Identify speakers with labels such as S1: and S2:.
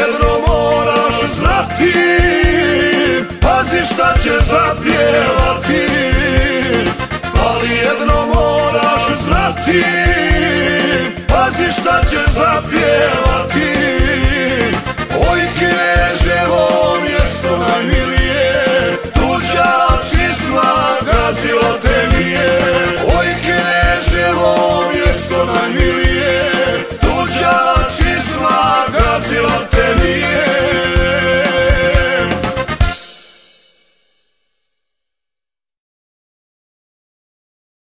S1: jedno moraš znati Pazi šta ćeš zapjevati. Ali jedno moraš znati Pazi šta ćeš zapjevati.